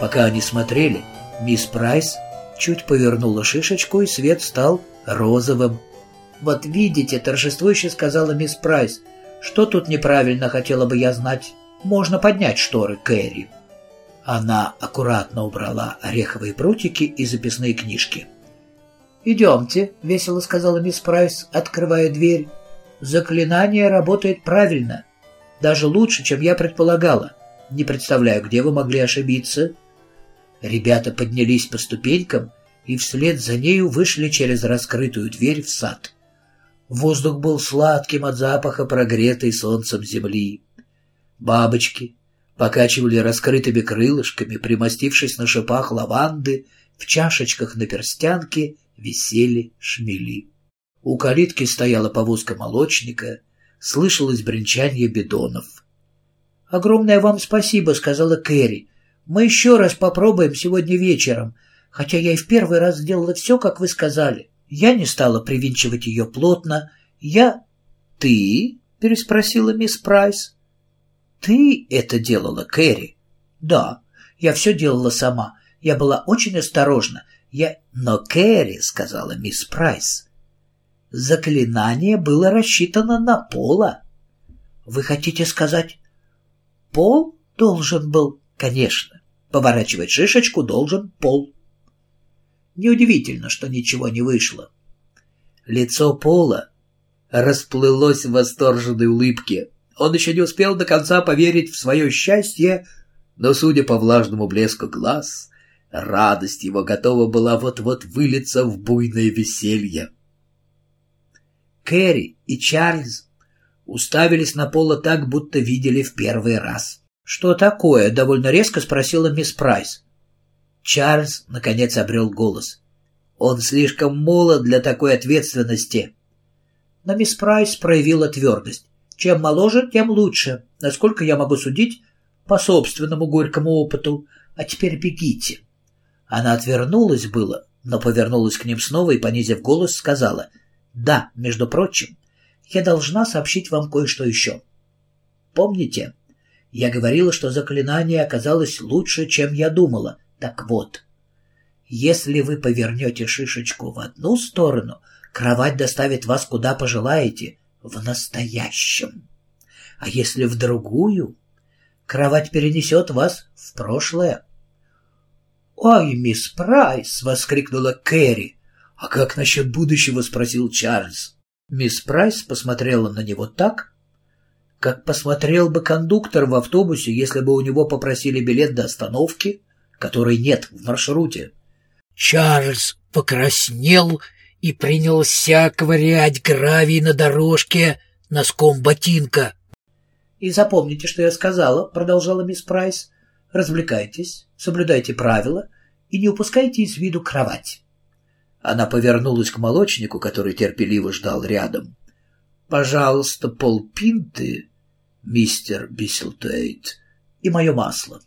Пока они смотрели, мисс Прайс чуть повернула шишечку, и свет стал розовым. «Вот видите», — торжествующе сказала мисс Прайс, — «что тут неправильно, хотела бы я знать. Можно поднять шторы, Кэрри». Она аккуратно убрала ореховые прутики и записные книжки. «Идемте», — весело сказала мисс Прайс, открывая дверь. «Заклинание работает правильно. Даже лучше, чем я предполагала. Не представляю, где вы могли ошибиться». Ребята поднялись по ступенькам и вслед за нею вышли через раскрытую дверь в сад. Воздух был сладким от запаха прогретой солнцем земли. Бабочки покачивали раскрытыми крылышками, примостившись на шипах лаванды, в чашечках на перстянке висели шмели. У калитки стояла повозка молочника, слышалось бренчание бидонов. «Огромное вам спасибо», — сказала Кэрри. Мы еще раз попробуем сегодня вечером, хотя я и в первый раз сделала все, как вы сказали. Я не стала привинчивать ее плотно. Я... — Ты? — переспросила мисс Прайс. — Ты это делала, Кэрри? — Да, я все делала сама. Я была очень осторожна. Я... — Но Кэрри, — сказала мисс Прайс, — заклинание было рассчитано на пола. — Вы хотите сказать, пол должен был... Конечно. Поворачивать шишечку должен пол. Неудивительно, что ничего не вышло. Лицо Пола расплылось в восторженной улыбке. Он еще не успел до конца поверить в свое счастье, но, судя по влажному блеску глаз, радость его готова была вот-вот вылиться в буйное веселье. Кэрри и Чарльз уставились на Пола так, будто видели в первый раз. «Что такое?» — довольно резко спросила мисс Прайс. Чарльз, наконец, обрел голос. «Он слишком молод для такой ответственности». Но мисс Прайс проявила твердость. «Чем моложе, тем лучше, насколько я могу судить по собственному горькому опыту. А теперь бегите». Она отвернулась было, но повернулась к ним снова и, понизив голос, сказала, «Да, между прочим, я должна сообщить вам кое-что еще. Помните, я говорила, что заклинание оказалось лучше, чем я думала. Так вот, если вы повернете шишечку в одну сторону, кровать доставит вас куда пожелаете, в настоящем. А если в другую, кровать перенесет вас в прошлое. «Ой, мисс Прайс!» — воскликнула Кэрри. «А как насчет будущего?» — спросил Чарльз. Мисс Прайс посмотрела на него так, как посмотрел бы кондуктор в автобусе, если бы у него попросили билет до остановки, которой нет в маршруте. Чарльз покраснел и принялся ковырять гравий на дорожке носком ботинка. — И запомните, что я сказала, — продолжала мисс Прайс. — Развлекайтесь, соблюдайте правила и не упускайте из виду кровать. Она повернулась к молочнику, который терпеливо ждал рядом. «Пожалуйста, полпинты, мистер Бисселтейт, и мое масло».